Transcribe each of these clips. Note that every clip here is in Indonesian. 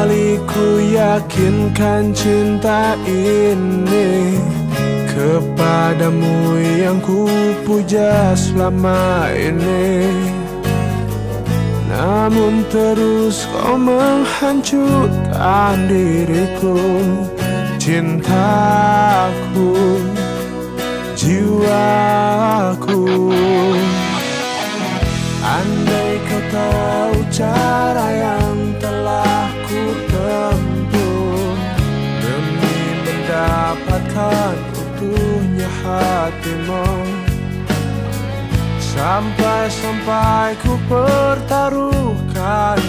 kali ku yakinkan cinta ini Kepadamu yang ku puja selama ini. Namun terus kau menghancurkan diriku Cintaku Jiwaku hatimu. Sampai-sampai ku pertaruhkan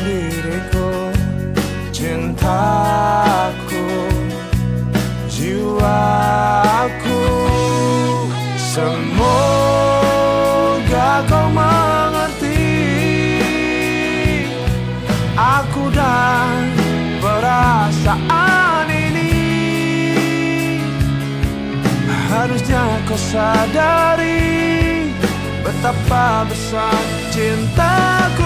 Harusnya kau sadari Betapa besar cintaku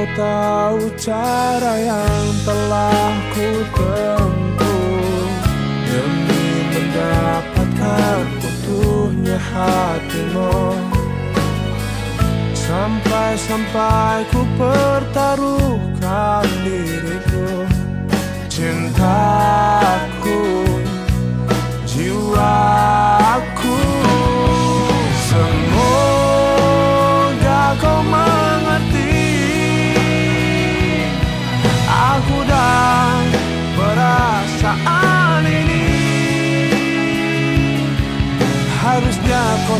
kau tahu cara yang telah ku tempuh. Demi mendapatkan utuhnya hatimu. Sampai-sampai ku pertaruhkan diriku. Cintaku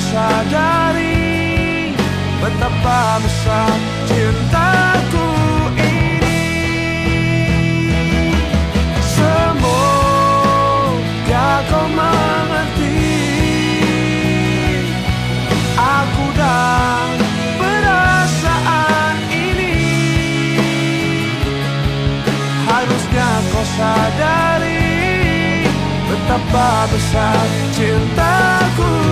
sadari Betapa besar cintaku ini. Semoga kau mengerti. Aku dan perasaan ini. Harusnya kau sadari Betapa besar cintaku